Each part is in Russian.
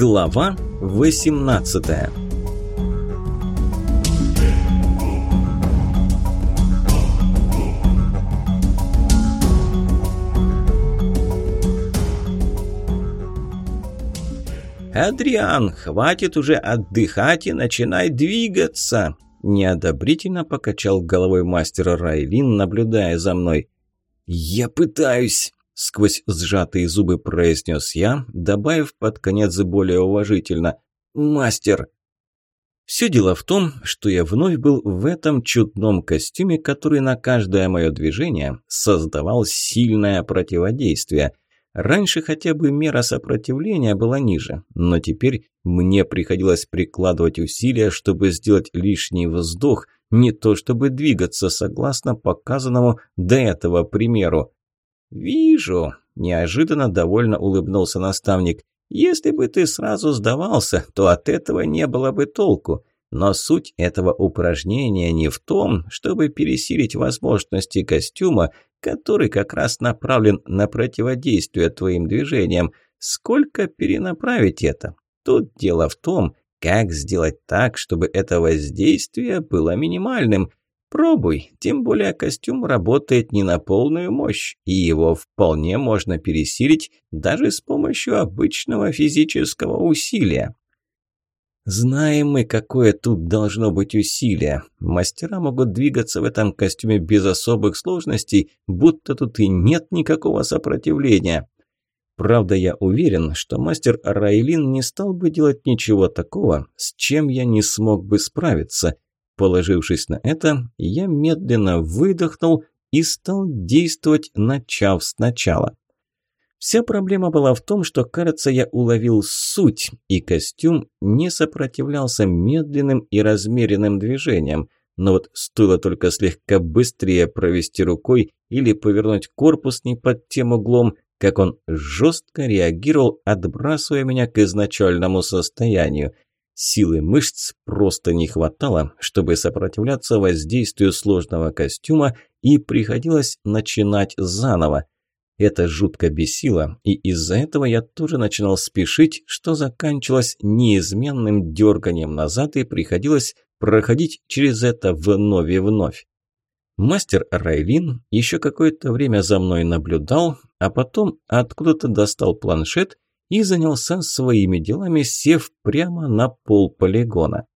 Глава 18 «Адриан, хватит уже отдыхать и начинай двигаться!» Неодобрительно покачал головой мастер Райлин, наблюдая за мной. «Я пытаюсь!» Сквозь сжатые зубы произнес я, добавив под конец более уважительно. «Мастер!» Все дело в том, что я вновь был в этом чудном костюме, который на каждое мое движение создавал сильное противодействие. Раньше хотя бы мера сопротивления была ниже, но теперь мне приходилось прикладывать усилия, чтобы сделать лишний вздох, не то чтобы двигаться согласно показанному до этого примеру. «Вижу», – неожиданно довольно улыбнулся наставник. «Если бы ты сразу сдавался, то от этого не было бы толку. Но суть этого упражнения не в том, чтобы пересилить возможности костюма, который как раз направлен на противодействие твоим движениям. Сколько перенаправить это? Тут дело в том, как сделать так, чтобы это воздействие было минимальным. Пробуй, тем более костюм работает не на полную мощь, и его вполне можно пересилить даже с помощью обычного физического усилия. Знаем мы, какое тут должно быть усилие. Мастера могут двигаться в этом костюме без особых сложностей, будто тут и нет никакого сопротивления. Правда, я уверен, что мастер Райлин не стал бы делать ничего такого, с чем я не смог бы справиться – Положившись на это, я медленно выдохнул и стал действовать, начав сначала. Вся проблема была в том, что, кажется, я уловил суть, и костюм не сопротивлялся медленным и размеренным движениям. Но вот стоило только слегка быстрее провести рукой или повернуть корпус не под тем углом, как он жестко реагировал, отбрасывая меня к изначальному состоянию – Силы мышц просто не хватало, чтобы сопротивляться воздействию сложного костюма, и приходилось начинать заново. Это жутко бесило, и из-за этого я тоже начинал спешить, что заканчивалось неизменным дерганием назад, и приходилось проходить через это вновь и вновь. Мастер Райлин еще какое-то время за мной наблюдал, а потом откуда-то достал планшет и занялся своими делами, сев прямо на пол полигона.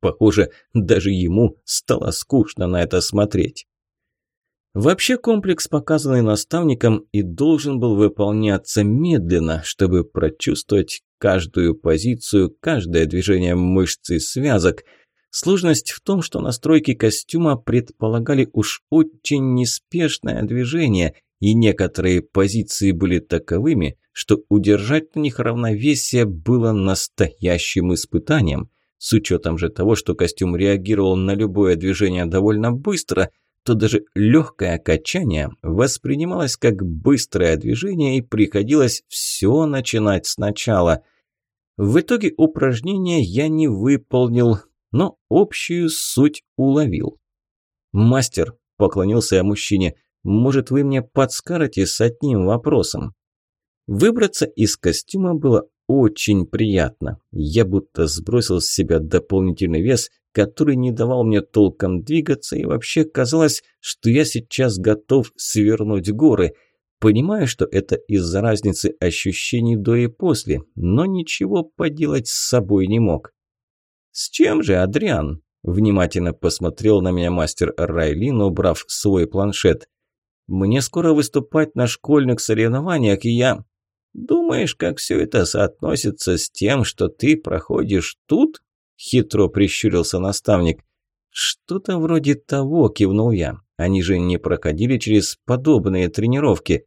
Похоже, даже ему стало скучно на это смотреть. Вообще комплекс, показанный наставником, и должен был выполняться медленно, чтобы прочувствовать каждую позицию, каждое движение мышц и связок. Сложность в том, что настройки костюма предполагали уж очень неспешное движение, и некоторые позиции были таковыми, что удержать на них равновесие было настоящим испытанием. С учетом же того, что костюм реагировал на любое движение довольно быстро, то даже легкое качание воспринималось как быстрое движение и приходилось все начинать сначала. В итоге упражнение я не выполнил, но общую суть уловил. «Мастер», – поклонился я мужчине, – «может, вы мне подскажете с одним вопросом?» Выбраться из костюма было очень приятно. Я будто сбросил с себя дополнительный вес, который не давал мне толком двигаться, и вообще казалось, что я сейчас готов свернуть горы. Понимаю, что это из-за разницы ощущений до и после, но ничего поделать с собой не мог. «С чем же, Адриан?» – внимательно посмотрел на меня мастер Райлин, убрав свой планшет. «Мне скоро выступать на школьных соревнованиях, и я...» «Думаешь, как все это соотносится с тем, что ты проходишь тут?» – хитро прищурился наставник. «Что-то вроде того», – кивнул я. «Они же не проходили через подобные тренировки».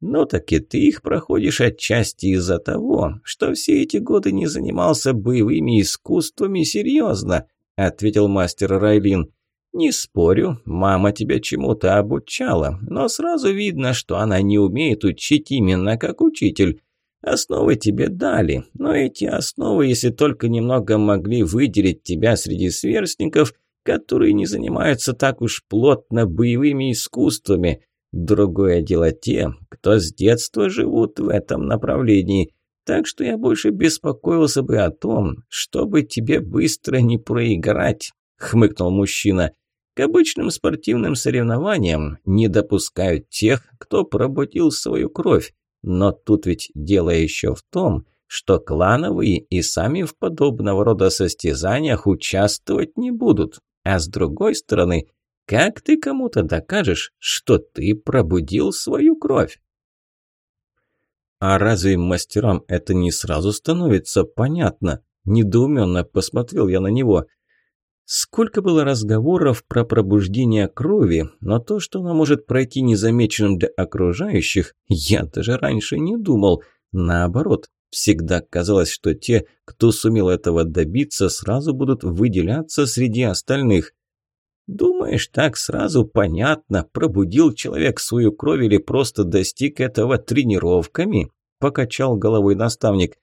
«Ну так и ты их проходишь отчасти из-за того, что все эти годы не занимался боевыми искусствами серьезно», – ответил мастер Райлин. «Не спорю, мама тебя чему-то обучала, но сразу видно, что она не умеет учить именно как учитель. Основы тебе дали, но эти основы, если только немного могли выделить тебя среди сверстников, которые не занимаются так уж плотно боевыми искусствами. Другое дело те, кто с детства живут в этом направлении. Так что я больше беспокоился бы о том, чтобы тебе быстро не проиграть», – хмыкнул мужчина. «К обычным спортивным соревнованиям не допускают тех, кто пробудил свою кровь. Но тут ведь дело еще в том, что клановые и сами в подобного рода состязаниях участвовать не будут. А с другой стороны, как ты кому-то докажешь, что ты пробудил свою кровь? А разве мастерам это не сразу становится понятно? Недоуменно посмотрел я на него. Сколько было разговоров про пробуждение крови, но то, что она может пройти незамеченным для окружающих, я даже раньше не думал. Наоборот, всегда казалось, что те, кто сумел этого добиться, сразу будут выделяться среди остальных. Думаешь, так сразу понятно, пробудил человек свою кровь или просто достиг этого тренировками? Покачал головой наставник.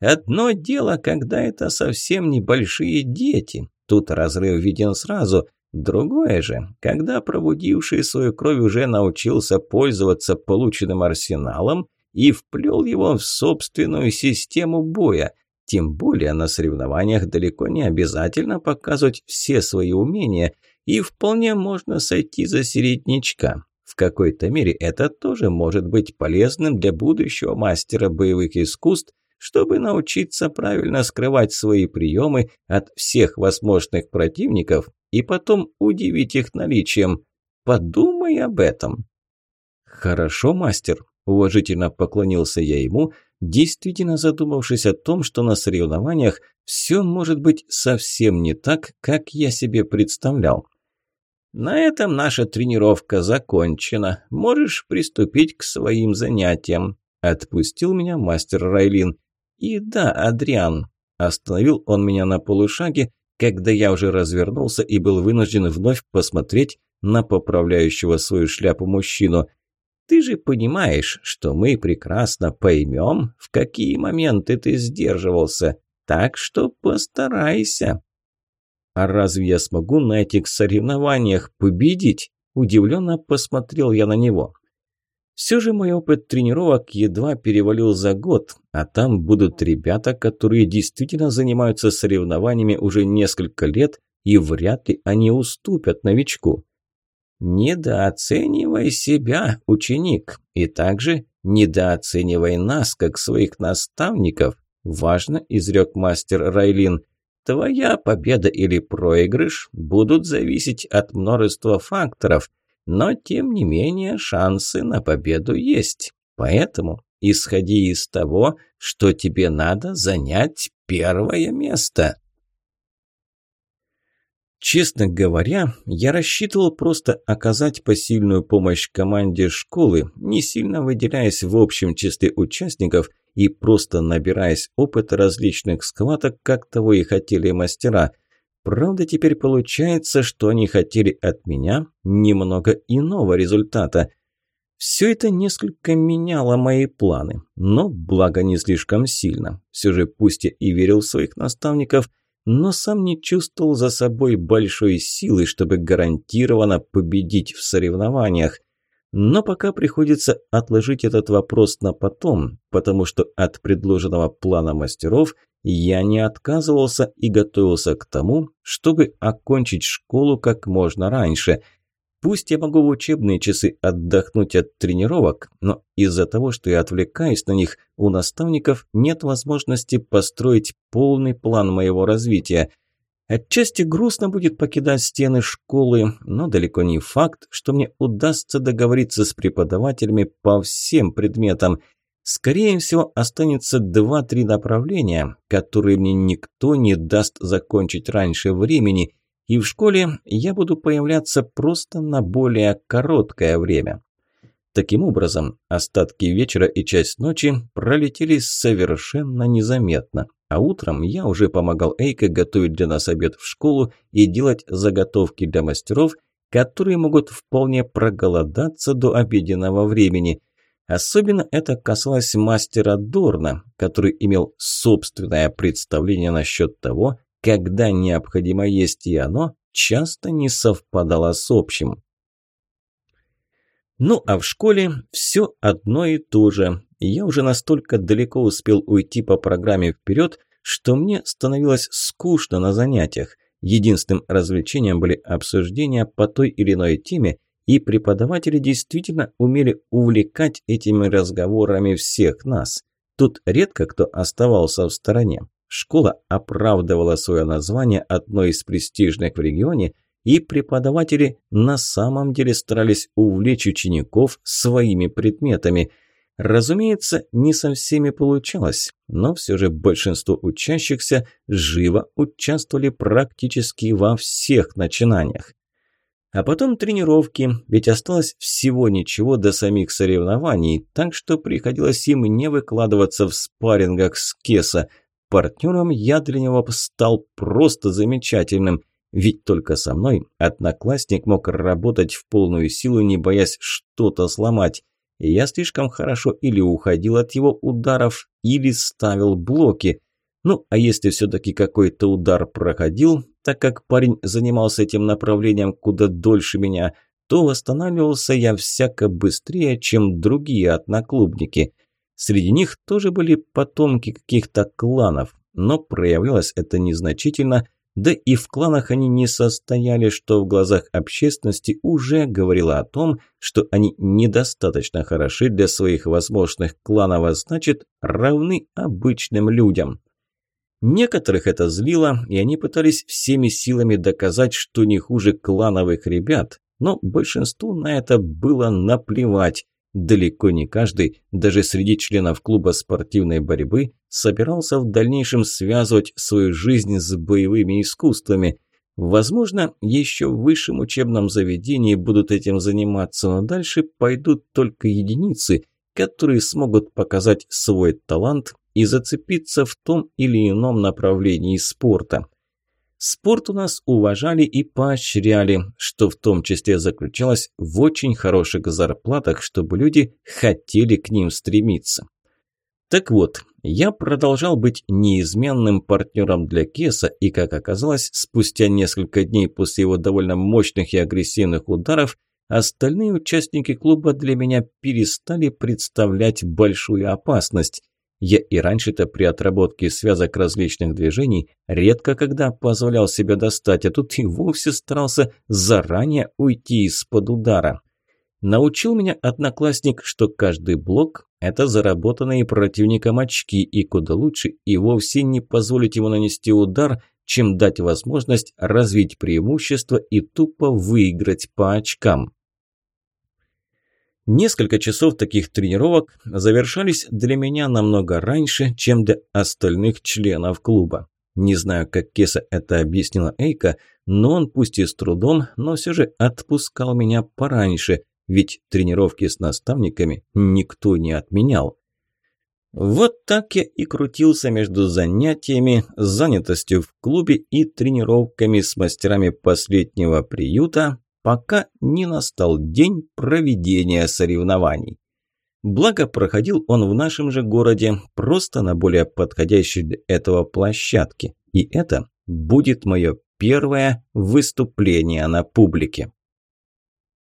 Одно дело, когда это совсем небольшие дети. Тут разрыв виден сразу. Другое же, когда пробудивший свою кровь уже научился пользоваться полученным арсеналом и вплел его в собственную систему боя. Тем более на соревнованиях далеко не обязательно показывать все свои умения – и вполне можно сойти за середнячка. В какой-то мере это тоже может быть полезным для будущего мастера боевых искусств, чтобы научиться правильно скрывать свои приемы от всех возможных противников и потом удивить их наличием. Подумай об этом. Хорошо, мастер, уважительно поклонился я ему, действительно задумавшись о том, что на соревнованиях все может быть совсем не так, как я себе представлял. На этом наша тренировка закончена. Можешь приступить к своим занятиям. Отпустил меня мастер Райлин. И да, Адриан. Остановил он меня на полушаге, когда я уже развернулся и был вынужден вновь посмотреть на поправляющего свою шляпу мужчину. Ты же понимаешь, что мы прекрасно поймем, в какие моменты ты сдерживался. Так что постарайся. А разве я смогу на этих соревнованиях победить? Удивленно посмотрел я на него. Все же мой опыт тренировок едва перевалил за год, а там будут ребята, которые действительно занимаются соревнованиями уже несколько лет, и вряд ли они уступят новичку. «Недооценивай себя, ученик, и также недооценивай нас, как своих наставников», – важно изрек мастер Райлин. Твоя победа или проигрыш будут зависеть от множества факторов, но тем не менее шансы на победу есть. Поэтому исходи из того, что тебе надо занять первое место. Честно говоря, я рассчитывал просто оказать посильную помощь команде школы, не сильно выделяясь в общем числе участников и просто набираясь опыта различных схваток, как того и хотели мастера. Правда, теперь получается, что они хотели от меня немного иного результата. Все это несколько меняло мои планы, но благо не слишком сильно. Все же пусть я и верил в своих наставников, но сам не чувствовал за собой большой силы, чтобы гарантированно победить в соревнованиях. Но пока приходится отложить этот вопрос на потом, потому что от предложенного плана мастеров я не отказывался и готовился к тому, чтобы окончить школу как можно раньше. Пусть я могу в учебные часы отдохнуть от тренировок, но из-за того, что я отвлекаюсь на них, у наставников нет возможности построить полный план моего развития – Отчасти грустно будет покидать стены школы, но далеко не факт, что мне удастся договориться с преподавателями по всем предметам. Скорее всего, останется два-три направления, которые мне никто не даст закончить раньше времени, и в школе я буду появляться просто на более короткое время. Таким образом, остатки вечера и часть ночи пролетели совершенно незаметно. А утром я уже помогал Эйке готовить для нас обед в школу и делать заготовки для мастеров, которые могут вполне проголодаться до обеденного времени. Особенно это касалось мастера Дорна, который имел собственное представление насчет того, когда необходимо есть и оно часто не совпадало с общим. Ну а в школе все одно и то же. я уже настолько далеко успел уйти по программе вперед, что мне становилось скучно на занятиях. Единственным развлечением были обсуждения по той или иной теме, и преподаватели действительно умели увлекать этими разговорами всех нас. Тут редко кто оставался в стороне. Школа оправдывала свое название одной из престижных в регионе, и преподаватели на самом деле старались увлечь учеников своими предметами. Разумеется, не со всеми получалось, но все же большинство учащихся живо участвовали практически во всех начинаниях. А потом тренировки, ведь осталось всего ничего до самих соревнований, так что приходилось им не выкладываться в спаррингах с Кеса. Партнером я для него стал просто замечательным, ведь только со мной одноклассник мог работать в полную силу, не боясь что-то сломать. Я слишком хорошо или уходил от его ударов, или ставил блоки. Ну, а если все-таки какой-то удар проходил, так как парень занимался этим направлением куда дольше меня, то восстанавливался я всяко быстрее, чем другие одноклубники. Среди них тоже были потомки каких-то кланов, но проявлялось это незначительно, да и в кланах они не состояли, что в глазах общественности уже говорило о том, что они недостаточно хороши для своих возможных кланов, а значит, равны обычным людям. Некоторых это злило, и они пытались всеми силами доказать, что не хуже клановых ребят, но большинству на это было наплевать. Далеко не каждый, даже среди членов клуба спортивной борьбы, собирался в дальнейшем связывать свою жизнь с боевыми искусствами. Возможно, еще в высшем учебном заведении будут этим заниматься, но дальше пойдут только единицы, которые смогут показать свой талант и зацепиться в том или ином направлении спорта. Спорт у нас уважали и поощряли, что в том числе заключалось в очень хороших зарплатах, чтобы люди хотели к ним стремиться. Так вот, я продолжал быть неизменным партнером для Кеса, и, как оказалось, спустя несколько дней после его довольно мощных и агрессивных ударов, остальные участники клуба для меня перестали представлять большую опасность. Я и раньше-то при отработке связок различных движений редко когда позволял себе достать, а тут и вовсе старался заранее уйти из-под удара. Научил меня одноклассник, что каждый блок – это заработанные противником очки, и куда лучше и вовсе не позволить ему нанести удар, чем дать возможность развить преимущество и тупо выиграть по очкам. Несколько часов таких тренировок завершались для меня намного раньше, чем для остальных членов клуба. Не знаю, как Кеса это объяснила Эйка, но он пусть и с трудом, но все же отпускал меня пораньше, ведь тренировки с наставниками никто не отменял. Вот так я и крутился между занятиями, занятостью в клубе и тренировками с мастерами последнего приюта, пока не настал день проведения соревнований. Благо, проходил он в нашем же городе, просто на более подходящей для этого площадке. И это будет мое первое выступление на публике.